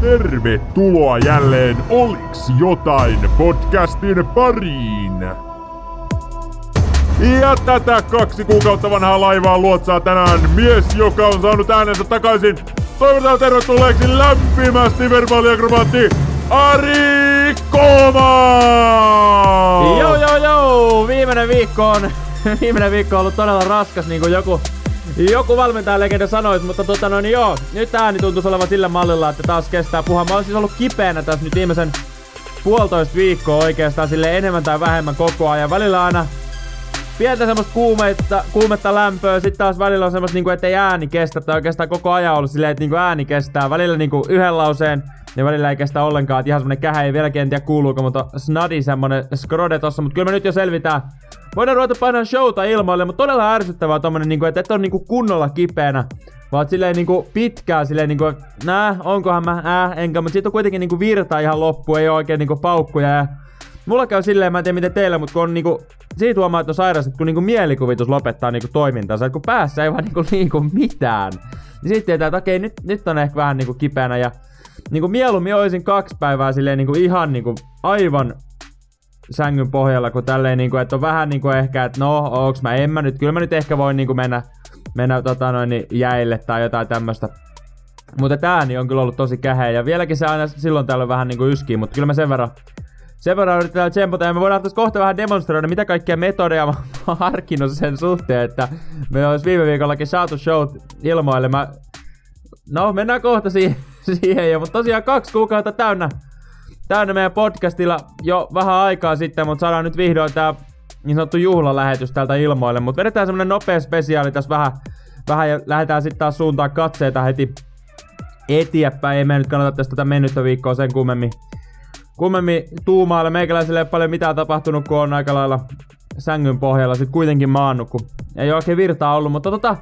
Tervetuloa jälleen Oliks jotain podcastin pariin. Ja tätä kaksi kuukautta vanhaa laivaa luotsaa tänään mies, joka on saanut äänensä takaisin. Toivotaan tervetulleeksi lämpimästi verbaaliakrobaatti Ari Koma! Joo joo joo, viimeinen viikko on, viimeinen viikko on ollut todella raskas, niin kuin joku, joku valmentajalegenda sanoisi, mutta tota noin joo, nyt ääni tuntuu olevan sillä mallilla, että taas kestää puhua. Mä oon siis ollut kipeänä tässä nyt viimeisen puolitoista viikkoa oikeastaan sille enemmän tai vähemmän koko ajan. Välillä aina pientä semmoista kuumetta, kuumetta lämpöä, sitten taas välillä on semmoista niinku, ettei ääni kestä, tai oikeastaan koko ajan ollut silleen, että niinku ääni kestää. Välillä niinku yhden lauseen, ja välillä ei kestä ollenkaan, että ihan semmonen kähä ei vieläkin tiedä kuuluuko, mutta snadi semmonen skrode tossa, mutta kyllä me nyt jo selvitään. Voidaan ruveta painaa showta ilmoille, mutta todella ärsyttävää tommonen, niinku, että et on niinku kunnolla kipeänä. Vaan silleen niinku pitkään silleen niinku, nää, onkohan mä, ää, enkä, mutta siitä on kuitenkin niinku virta ihan loppu, ei oo oikein niinku paukkuja ja Mulla käy silleen, mä en tiedä miten teillä, mutta kun on niinku, siitä huomaa, että on sairas, että kun niinku mielikuvitus lopettaa niinku toimintansa, että kun päässä ei vaan niinku liiku mitään, niin sitten tietää, että okei, nyt, nyt on ehkä vähän niinku kipeänä ja niinku mieluummin olisin kaksi päivää silleen niinku ihan niinku aivan sängyn pohjalla, kun tälleen niinku, että on vähän niinku ehkä, että no, onks mä, en mä nyt, kyllä mä nyt ehkä voin niinku mennä, mennä tota noin jäille tai jotain tämmöstä. Mutta tää ääni on kyllä ollut tosi käheä ja vieläkin se aina silloin täällä vähän niinku yskii, mutta kyllä mä sen verran sen verran yritetään tsempata ja me voidaan tässä kohta vähän demonstroida, mitä kaikkia metodeja mä oon harkinnut sen suhteen, että me olisi viime viikollakin saatu show ilmoille. Mä... No, mennään kohta siihen, siihen jo, mutta tosiaan kaksi kuukautta täynnä, täynnä meidän podcastilla jo vähän aikaa sitten, mutta saadaan nyt vihdoin tää niin sanottu juhlalähetys täältä ilmoille, mutta vedetään semmonen nopea spesiaali tässä vähän, vähän ja lähdetään sitten taas suuntaan katseita heti eteenpäin. Ei me nyt kannata tästä tätä mennyttä viikkoa sen kummemmin kummemmin tuumaille. Meikäläiselle ei ole paljon mitään tapahtunut, kun on aika lailla sängyn pohjalla sit kuitenkin maannut, kun ei oikein virtaa ollut, mutta tota,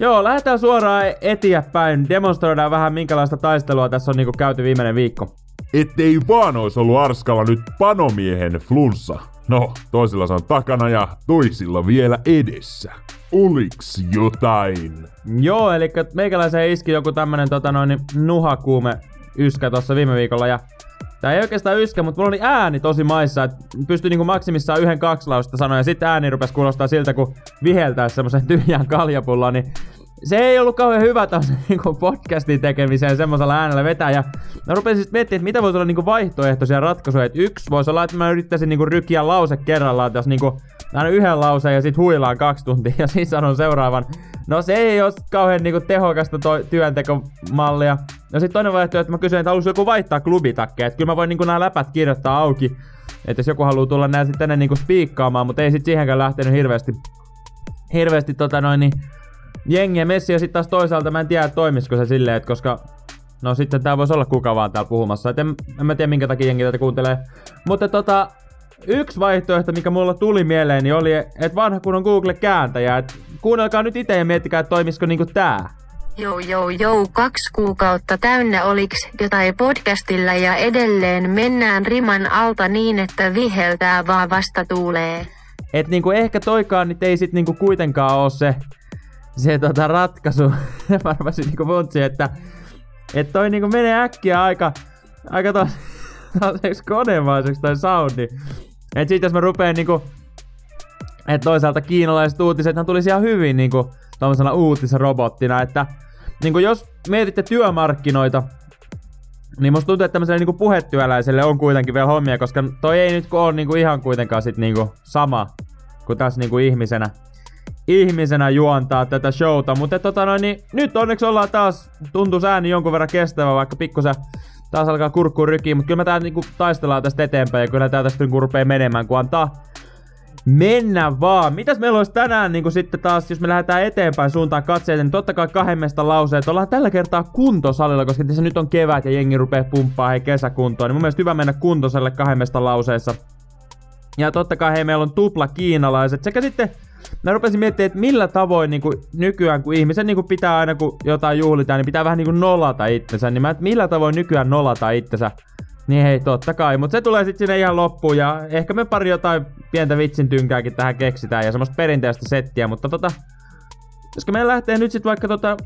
Joo, lähdetään suoraan eteenpäin. Demonstroidaan vähän minkälaista taistelua tässä on niinku käyty viimeinen viikko. Ettei vaan ois ollut Arskalla nyt panomiehen flunssa. No, toisilla se on takana ja toisilla vielä edessä. Oliks jotain? Joo, eli meikäläiseen iski joku tämmönen tota noin nuhakuume yskä tossa viime viikolla ja Tää ei oikeastaan yskä, mutta mulla oli ääni tosi maissa, että pystyi niinku maksimissaan yhden kaksi lausta sanoa, ja sitten ääni rupesi kuulostaa siltä, kun viheltäisi semmoisen tyhjän kaljapullan, niin se ei ollut kauhean hyvä taas niinku podcastin tekemiseen semmoisella äänellä vetää. Ja mä rupesin sitten miettimään, että mitä voisi olla niinku vaihtoehtoisia ratkaisuja. Et yksi voisi olla, että mä yrittäisin niinku rykiä lause kerrallaan tässä niinku aina yhden lauseen ja sitten huilaan kaksi tuntia ja sitten sanon seuraavan. No se ei ole kauhean niinku tehokasta toi työntekomallia. No sitten toinen vaihtoehto, että mä kysyin, että haluaisi joku vaihtaa klubitakkeja. Että kyllä mä voin niinku nämä läpät kirjoittaa auki. Että jos joku haluaa tulla nää sitten tänne niinku spiikkaamaan, mutta ei sit siihenkään lähtenyt hirveästi, hirveästi tota noin, niin jengiä messi ja sitten taas toisaalta mä en tiedä toimisiko se silleen, että koska No sitten tää voisi olla kuka vaan täällä puhumassa. Et en, en mä tiedä minkä takia jengi tätä kuuntelee. Mutta tota, yksi vaihtoehto, mikä mulla tuli mieleen, niin oli, että vanha kun on Google-kääntäjä. Et kuunnelkaa nyt itse ja miettikää, että toimisiko niinku tää. Joo, joo, joo, kaksi kuukautta täynnä oliks jotain podcastilla ja edelleen mennään riman alta niin, että viheltää vaan vasta tuulee. Et niinku ehkä toikaan nyt ei sit niinku kuitenkaan oo se, se tota ratkaisu. Varmasti niinku funtsi, että et toi niinku menee äkkiä aika, aika tos, toseksi konemaiseksi toi soundi. Et sit jos mä rupeen niinku, et toisaalta kiinalaiset uutiset, ne tulisi ihan hyvin niinku tommosena uutisrobottina, että niinku jos mietitte työmarkkinoita, niin musta tuntuu, että tämmöiselle niinku puhetyöläiselle on kuitenkin vielä hommia, koska toi ei nyt ole niinku ihan kuitenkaan sit niinku sama kuin tässä niinku ihmisenä ihmisenä juontaa tätä showta, mutta tota noin, niin nyt onneksi ollaan taas, tuntuu ääni jonkun verran kestävä, vaikka pikkusen taas alkaa kurkkuun rykiin, mutta kyllä me tää niinku taistellaan tästä eteenpäin ja kyllä tää tästä niinku rupeaa menemään, kun antaa mennä vaan. Mitäs meillä olisi tänään niin sitten taas, jos me lähdetään eteenpäin suuntaan katseita, niin totta kai kahdemmesta lauseet. Ollaan tällä kertaa kuntosalilla, koska tässä nyt on kevät ja jengi rupeaa pumppaa hei kesäkuntoon. Niin mun mielestä hyvä mennä kuntosalle kahdemmesta lauseessa. Ja totta kai hei, meillä on tupla kiinalaiset sekä sitten mä rupesin miettimään, että millä tavoin niin kuin, nykyään, kun ihmisen niin kuin, pitää aina, kun jotain juhlitaan, niin pitää vähän niin kuin, nolata itsensä, niin mä, että millä tavoin nykyään nolata itsensä. Niin hei, totta kai, mutta se tulee sitten sinne ihan loppuun ja ehkä me pari jotain pientä vitsin tynkääkin tähän keksitään ja semmoista perinteistä settiä, mutta tota, koska meidän lähtee nyt sitten vaikka tota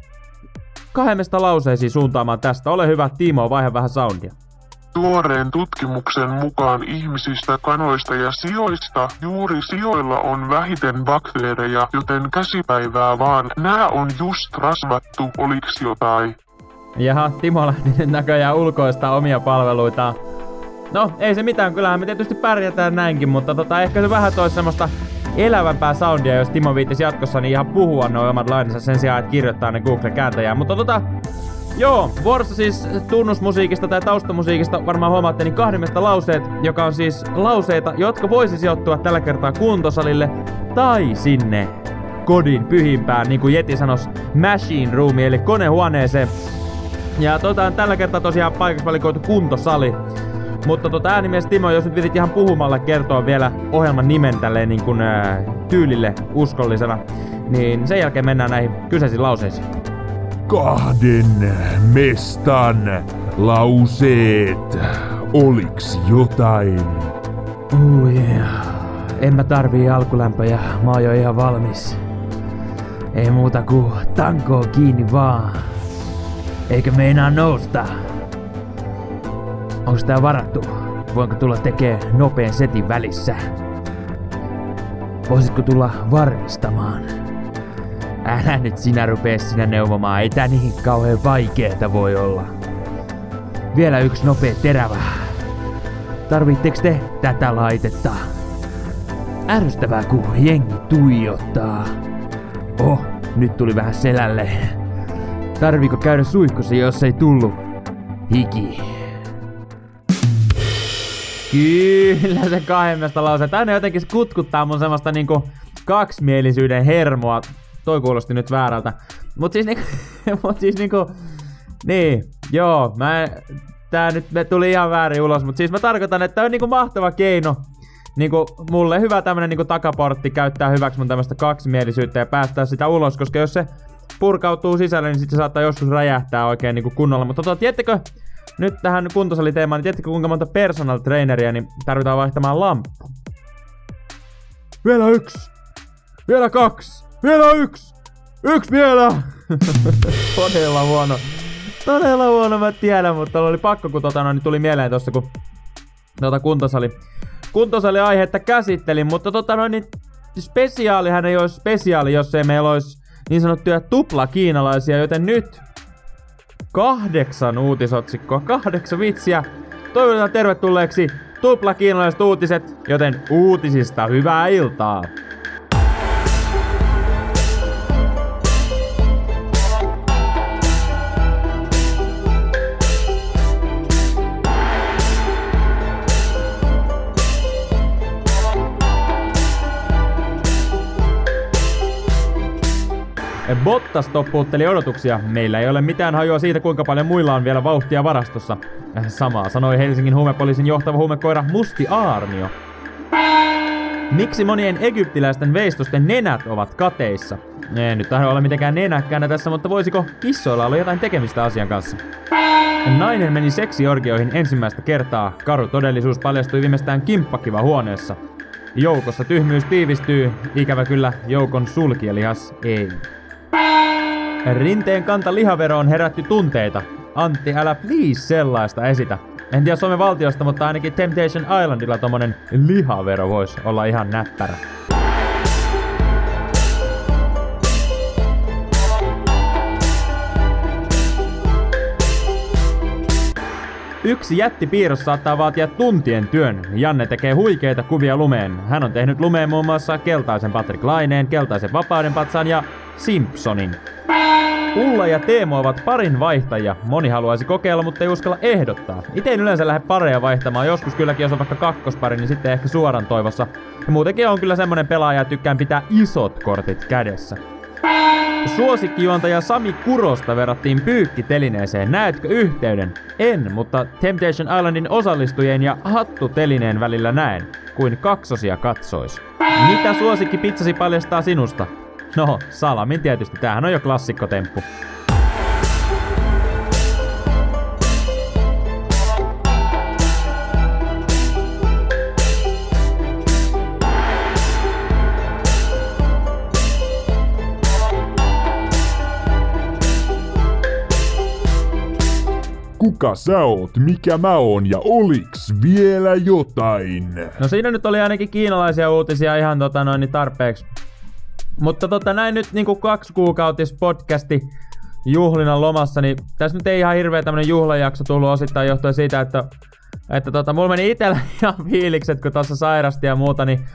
kahdesta lauseisiin suuntaamaan tästä. Ole hyvä, Timo, vaihe vähän soundia. Tuoreen tutkimuksen mukaan ihmisistä, kanoista ja sijoista juuri sijoilla on vähiten bakteereja, joten käsipäivää vaan. Nää on just rasvattu, oliks jotain? Jaha, Timo lähti nyt näköjään ulkoista omia palveluitaan. No, ei se mitään, kyllähän me tietysti pärjätään näinkin, mutta tota, ehkä se vähän toisi semmoista elävämpää soundia, jos Timo viittisi jatkossa niin ihan puhua noin omat laininsa sen sijaan, että kirjoittaa ne Google-kääntäjään. Mutta tota, Joo, vuorossa siis tunnusmusiikista tai taustamusiikista varmaan huomaatte niin kahdemmesta lauseet, joka on siis lauseita, jotka voisi sijoittua tällä kertaa kuntosalille tai sinne kodin pyhimpään, niin kuin Jeti sanoisi, machine room, eli konehuoneeseen. Ja tota, tällä kertaa tosiaan paikaksi valikoitu kuntosali. Mutta tota äänimies Timo, jos nyt vitit ihan puhumalla kertoa vielä ohjelman nimen tälleen niin kuin ää, tyylille uskollisena, niin sen jälkeen mennään näihin kyseisiin lauseisiin. Kahden mestan lauseet. Oliks jotain? Oh yeah. En mä tarvii alkulämpöjä, mä oon jo ihan valmis. Ei muuta kuin tankoon kiinni vaan. Eikö meinaa nousta? Onks tää varattu? Voinko tulla tekee nopean setin välissä? Voisitko tulla varmistamaan? Älä nyt sinä rupee sinä neuvomaan, ei tää niin kauhean vaikeeta voi olla. Vielä yksi nopea terävä. Tarvitteko te tätä laitetta? Ärsyttävää kun jengi tuijottaa. Oh, nyt tuli vähän selälle. Tarviiko käydä suihkussa, jos ei tullu? Hiki. Kyllä se kahdemmesta lause. Tänne jotenkin kutkuttaa mun semmoista niinku kaksimielisyyden hermoa. Toi kuulosti nyt väärältä. Mut siis niinku, mut siis niinku, niin, joo, mä, tää nyt me tuli ihan väärin ulos, mut siis mä tarkoitan, että on niinku mahtava keino niinku mulle hyvä tämmönen niinku takaportti käyttää hyväksi mun tämmöstä kaksimielisyyttä ja päästää sitä ulos, koska jos se purkautuu sisälle, niin sitten se saattaa joskus räjähtää oikein niinku kunnolla. Mutta tota, tiedättekö, nyt tähän kuntosaliteemaan, niin tiedättekö kuinka monta personal traineria niin tarvitaan vaihtamaan lamppu? Vielä yksi! Vielä kaksi! Vielä yksi! Yksi vielä! Todella huono. Todella huono, mä tiedän, mutta oli pakko, kun tota, no, niin tuli mieleen tossa, kun tota kuntosali, kuntosali aihetta käsittelin, mutta tota no, niin spesiaalihän ei olisi spesiaali, jos ei meillä olisi niin sanottuja tupla kiinalaisia, joten nyt kahdeksan uutisotsikkoa, kahdeksan vitsiä. Toivotetaan tervetulleeksi tupla kiinalaiset uutiset, joten uutisista hyvää iltaa. Bottas toppuutteli odotuksia. Meillä ei ole mitään hajua siitä, kuinka paljon muilla on vielä vauhtia varastossa. Samaa sanoi Helsingin huumepoliisin johtava huumekoira Musti Aarnio. Miksi monien egyptiläisten veistosten nenät ovat kateissa? Ei nyt tahdo olla mitenkään nenäkkäänä tässä, mutta voisiko kissoilla olla jotain tekemistä asian kanssa? Nainen meni seksiorgioihin ensimmäistä kertaa. Karu todellisuus paljastui viimeistään kimppakiva huoneessa. Joukossa tyhmyys tiivistyy, ikävä kyllä joukon sulkielihas ei. Rinteen kanta lihaveroon herätti tunteita. Antti, älä please sellaista esitä. En tiedä Suomen valtiosta, mutta ainakin Temptation Islandilla tommonen lihavero voisi olla ihan näppärä. Yksi jättipiirros saattaa vaatia tuntien työn. Janne tekee huikeita kuvia lumeen. Hän on tehnyt lumeen muun muassa keltaisen Patrick Laineen, keltaisen vapauden patsaan ja Simpsonin. Ulla ja Teemo ovat parin vaihtajia. Moni haluaisi kokeilla, mutta ei uskalla ehdottaa. Itse en yleensä lähde pareja vaihtamaan. Joskus kylläkin, jos on vaikka kakkospari, niin sitten ehkä suoran toivossa. Ja muutenkin on kyllä semmonen pelaaja, että tykkään pitää isot kortit kädessä. Suosikkijuontaja Sami Kurosta verrattiin pyykkitelineeseen. Näetkö yhteyden? En, mutta Temptation Islandin osallistujien ja hattutelineen välillä näen, kuin kaksosia katsois. Mitä suosikki pizzasi paljastaa sinusta? No, salamin tietysti. Tämähän on jo klassikkotemppu. kuka sä oot, mikä mä oon ja oliks vielä jotain? No siinä nyt oli ainakin kiinalaisia uutisia ihan tota noin niin tarpeeksi. Mutta tota näin nyt niinku kaksi kuukautis podcasti juhlinan lomassa, niin tässä nyt ei ihan hirveä tämmönen juhlajakso tullut osittain johtuen siitä, että että tota, mulla meni itellä ihan fiilikset, kun tuossa sairasti ja muuta, niin,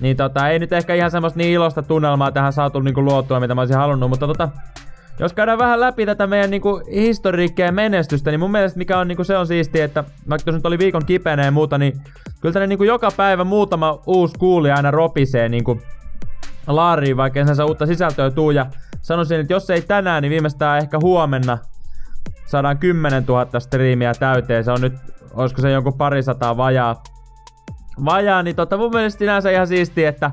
niin tota, ei nyt ehkä ihan semmoista niin ilosta tunnelmaa tähän saatu niinku luotua, mitä mä olisin halunnut, mutta tota, jos käydään vähän läpi tätä meidän niinku historiikkia ja menestystä, niin mun mielestä mikä on niinku se on siistiä, että vaikka jos nyt oli viikon kipeänä ja muuta, niin kyllä tänne niinku joka päivä muutama uusi kuulija aina ropisee niinku laariin, vaikka sen uutta sisältöä tuu. Ja sanoisin, että jos ei tänään, niin viimeistään ehkä huomenna saadaan 10 000 striimiä täyteen. Se on nyt, olisiko se jonkun parisataa vajaa. Vajaa, niin tota mun mielestä sinänsä ihan siistiä, että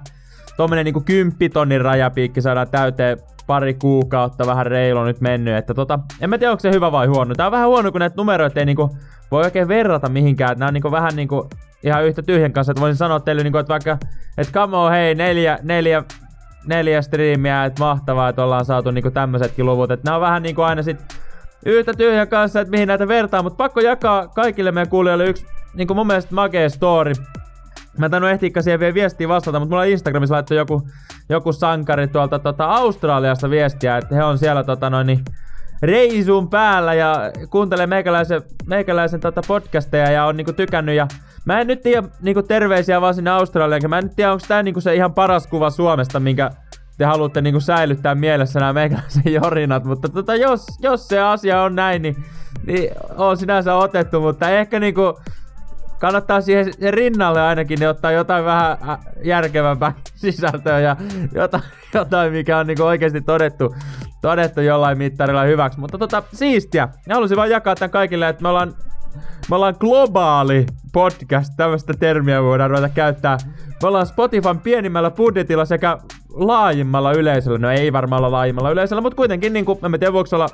tuommoinen niinku 10 tonnin rajapiikki saadaan täyteen pari kuukautta vähän reilu nyt mennyt, että tota, en mä tiedä onko se hyvä vai huono. Tää on vähän huono, kun näitä numeroita ei niinku voi oikein verrata mihinkään, että nää on niinku vähän niinku ihan yhtä tyhjän kanssa, että voisin sanoa teille niinku, että vaikka, että come on, hei, neljä, neljä, neljä striimiä, että mahtavaa, että ollaan saatu niinku tämmöisetkin luvut, että nää on vähän niinku aina sit yhtä tyhjän kanssa, että mihin näitä vertaa, mutta pakko jakaa kaikille meidän kuulijoille yksi niinku mun mielestä makea story, Mä en ehtiä siihen vielä viestiä vastata, mutta mulla Instagramissa laittoi joku, joku sankari tuolta tota Australiasta viestiä, että he on siellä tota noin, niin, reisun päällä ja kuuntelee meikäläisen, meikäläisen tota podcasteja ja on niinku tykännyt ja mä en nyt tiedä niinku terveisiä vaan sinne Australiaan, mä en nyt tiedä onko tää niinku se ihan paras kuva Suomesta, minkä te haluatte niinku säilyttää mielessä nämä meikäläisen jorinat, mutta tota, jos, jos se asia on näin, niin, niin on sinänsä otettu, mutta ehkä niinku kannattaa siihen rinnalle ainakin niin ottaa jotain vähän äh, järkevämpää sisältöä ja jotain, jotain mikä on niinku oikeasti todettu, todettu jollain mittarilla hyväksi. Mutta tota, siistiä. Ja halusin vaan jakaa tämän kaikille, että me ollaan, me ollaan globaali podcast, tämmöistä termiä voidaan ruveta käyttää. Me ollaan Spotifyn pienimmällä budjetilla sekä laajimmalla yleisöllä. No ei varmaan olla laajimmalla yleisöllä, mutta kuitenkin niinku, en tiedä voiko olla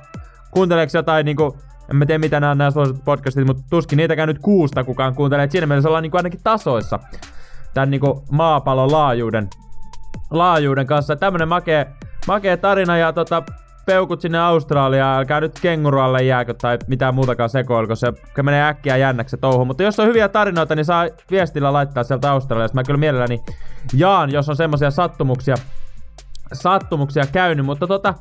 kuunteleeko jotain niinku en mä tiedä mitä nämä nämä suositut podcastit, mutta tuskin niitäkään nyt kuusta kukaan kuuntelee. Siinä mielessä ollaan niinku ainakin tasoissa tämän niinku maapallon laajuuden, laajuuden kanssa. Tämmönen makee, makee tarina ja tota, peukut sinne Australiaan, älkää nyt kengurualle jääkö tai mitään muutakaan sekoilko, se menee äkkiä jännäksi touhu. Mutta jos on hyviä tarinoita, niin saa viestillä laittaa sieltä Australiasta. Mä kyllä mielelläni jaan, jos on semmosia sattumuksia, sattumuksia käynyt, mutta tota,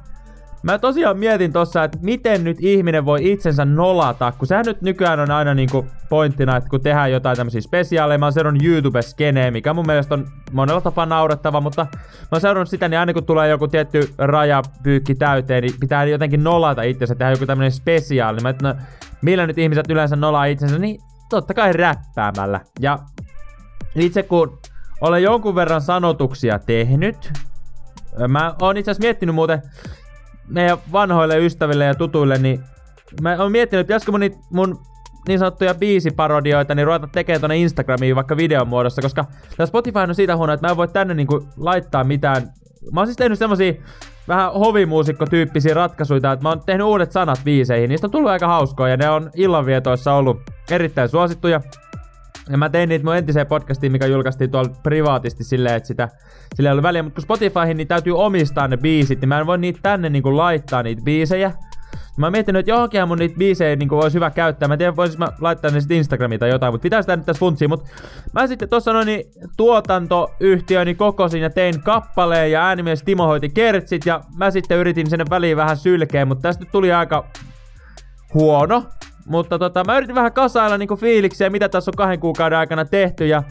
Mä tosiaan mietin tossa, että miten nyt ihminen voi itsensä nolata, kun sehän nyt nykyään on aina niinku pointtina, että kun tehdään jotain tämmöisiä spesiaaleja, mä oon seurannut YouTube-skeneen, mikä mun mielestä on monella tapaa naurettava, mutta mä oon seurannut sitä, niin aina kun tulee joku tietty rajapyykki täyteen, niin pitää jotenkin nolata itsensä, tehdä joku tämmönen spesiaali. Mä et, no, millä nyt ihmiset yleensä nolaa itsensä, niin totta kai räppäämällä. Ja itse kun olen jonkun verran sanotuksia tehnyt, mä oon itse asiassa miettinyt muuten meidän vanhoille ystäville ja tutuille, niin mä oon miettinyt, että pitäisikö mun, mun niin sanottuja biisiparodioita, niin ruveta tekemään tonne Instagramiin vaikka videon muodossa, koska tämä Spotify on siitä huono, että mä en voi tänne niinku laittaa mitään. Mä oon siis tehnyt semmosia vähän hovimuusikko-tyyppisiä ratkaisuja, että mä oon tehnyt uudet sanat biiseihin. Niistä on tullut aika hauskoja ja ne on illanvietoissa ollut erittäin suosittuja. Ja mä tein niitä mun entiseen podcastiin, mikä julkaistiin tuolla privaatisti silleen, että sitä, sillä ei ollut väliä. Mutta kun Spotifyhin niin täytyy omistaa ne biisit, niin mä en voi niitä tänne niinku laittaa niitä biisejä. Mä oon miettinyt, että johonkin mun niitä biisejä niin olisi hyvä käyttää. Mä en tiedä, voisin mä laittaa ne sitten Instagramiin tai jotain, mutta pitää sitä nyt tässä funtsia. Mutta mä sitten tuossa noin niin tuotantoyhtiöni kokosin ja tein kappaleen ja äänimies Timo hoiti kertsit ja mä sitten yritin sinne väliin vähän sylkeä, mutta tästä tuli aika huono. Mutta tota, mä yritin vähän kasailla niinku fiiliksiä, mitä tässä on kahden kuukauden aikana tehty ja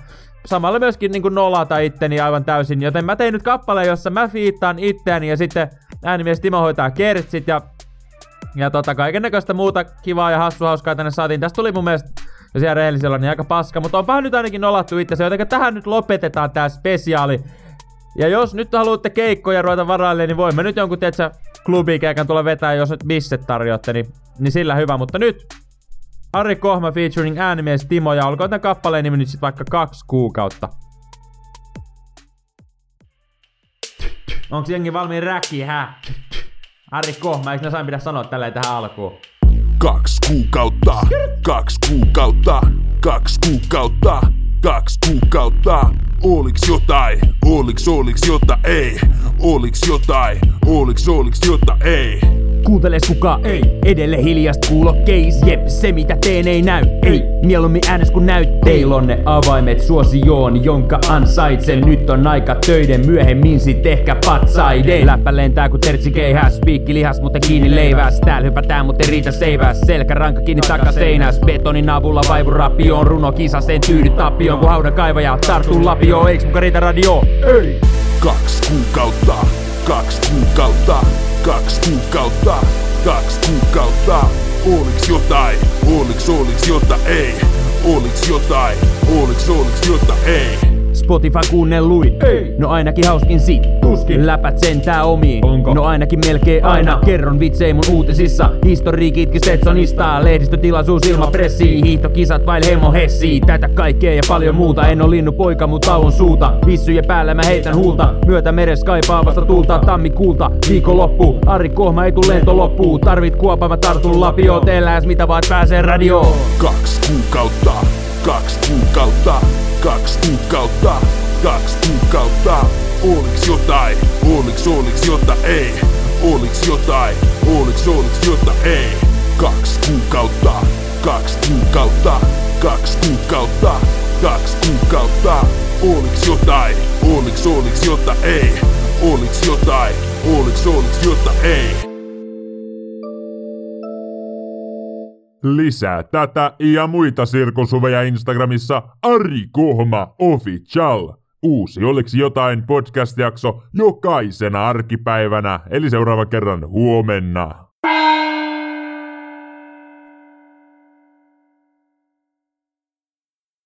samalla myöskin niinku nolata itteni aivan täysin. Joten mä tein nyt kappaleen, jossa mä fiittaan itteeni ja sitten äänimies Timo hoitaa kertsit ja ja tota, kaiken näköistä muuta kivaa ja hassu hauskaa tänne saatiin. Tästä tuli mun mielestä, jos ihan rehellisellä niin aika paska, mutta onpahan nyt ainakin nolattu itse, joten tähän nyt lopetetaan tää spesiaali. Ja jos nyt haluatte keikkoja ruveta varaille, niin voimme nyt jonkun, tietsä, klubikeikan tulla vetää, jos nyt bisset tarjoatte, niin, niin sillä hyvä. Mutta nyt Ari Kohma featuring äänimies Timo ja olkoon tämän kappaleen nimi nyt sit vaikka kaksi kuukautta. Onks jengi valmiin räkki, hä? Ari Kohma, eikö ne sain pidä sanoa tälleen tähän alkuun? Kaksi kuukautta, kaksi kuukautta, kaksi kuukautta, kaksi kuukautta. Oliks jotain, oliks oliks jota ei, oliks jotain, oliks oliks jota ei. Kuunteles kuka ei. Edelle hiljast kuulokkeis, jep, se mitä teen ei näy. Ei, mieluummin äänes kun näyt. Teillä on ne avaimet suosioon, jonka ansaitsen. Nyt on aika töiden, myöhemmin sit ehkä patsaiden. Läppä lentää kun tertsi keihäs, piikki lihas, mutta kiinni leiväs. Täällä hypätään, mutta ei riitä seiväs. Selkäranka kiinni takaseinäs, betonin avulla vaivu rapioon. Runo kisaseen tyydy tapioon, kun haudan kaivaja tarttuu lapioon. Eiks muka riitä radio? Ei! Kaksi kuukautta, kaksi kuukautta, kaksi kuukautta, kaksi kuukautta. Oliks jotain, oliks oliks jota ei, oliks jotain, oliks oliks jota ei. Spotify kuunnelluin. Ei. No ainakin hauskin sit. Tuskin. Läpät sentää omiin. Onko? No ainakin melkein aina. aina. Kerron vitsei mun uutisissa. Historiikitkin Setsonista. Lehdistötilaisuus ilman pressiä. Hiihtokisat vain hemo hessii. Tätä kaikkea ja paljon muuta. En oo linnu poika, mut tauon suuta. Vissyjen päällä mä heitän huulta. Myötä meres kaipaa vasta tuulta. Tammikuulta. Viikonloppu. Ari Kohma ei tuu lento loppuu. Tarvit kuopa, mä tartun lapio. Teelläs mitä vaan pääsee radioon. Kaksi kuukautta, kaksi kuukautta, kaksi kuukautta, kaksi kuukautta. Oliks jotain, oliks oliks jota ei, oliks jotain, oliks oliks jota ei. Kaksi kuukautta, kaksi kuukautta, kaksi kuukautta, kaksi kuukautta. Oliks jotain, oliks oliks jota ei, oliks jotain, oliks oliks jota ei. Lisää tätä ja muita sirkusuveja Instagramissa Ari Kohma Official. Uusi Oliks jotain podcast-jakso jokaisena arkipäivänä, eli seuraava kerran huomenna.